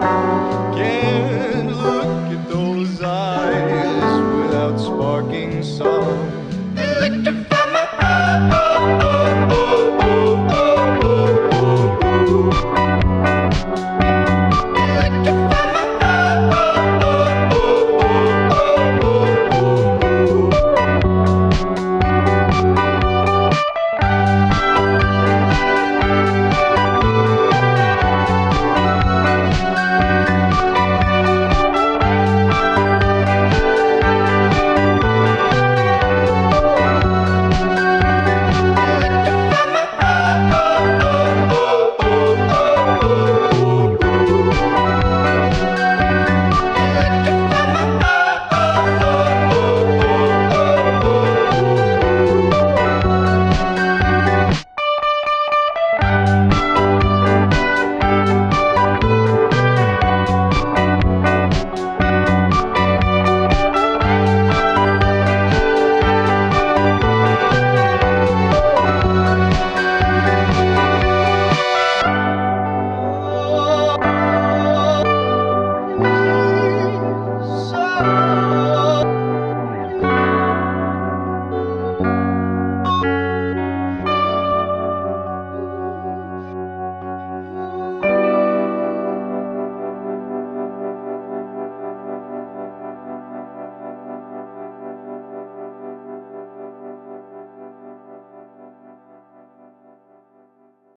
Can't look at those eyes without sparking sorrow.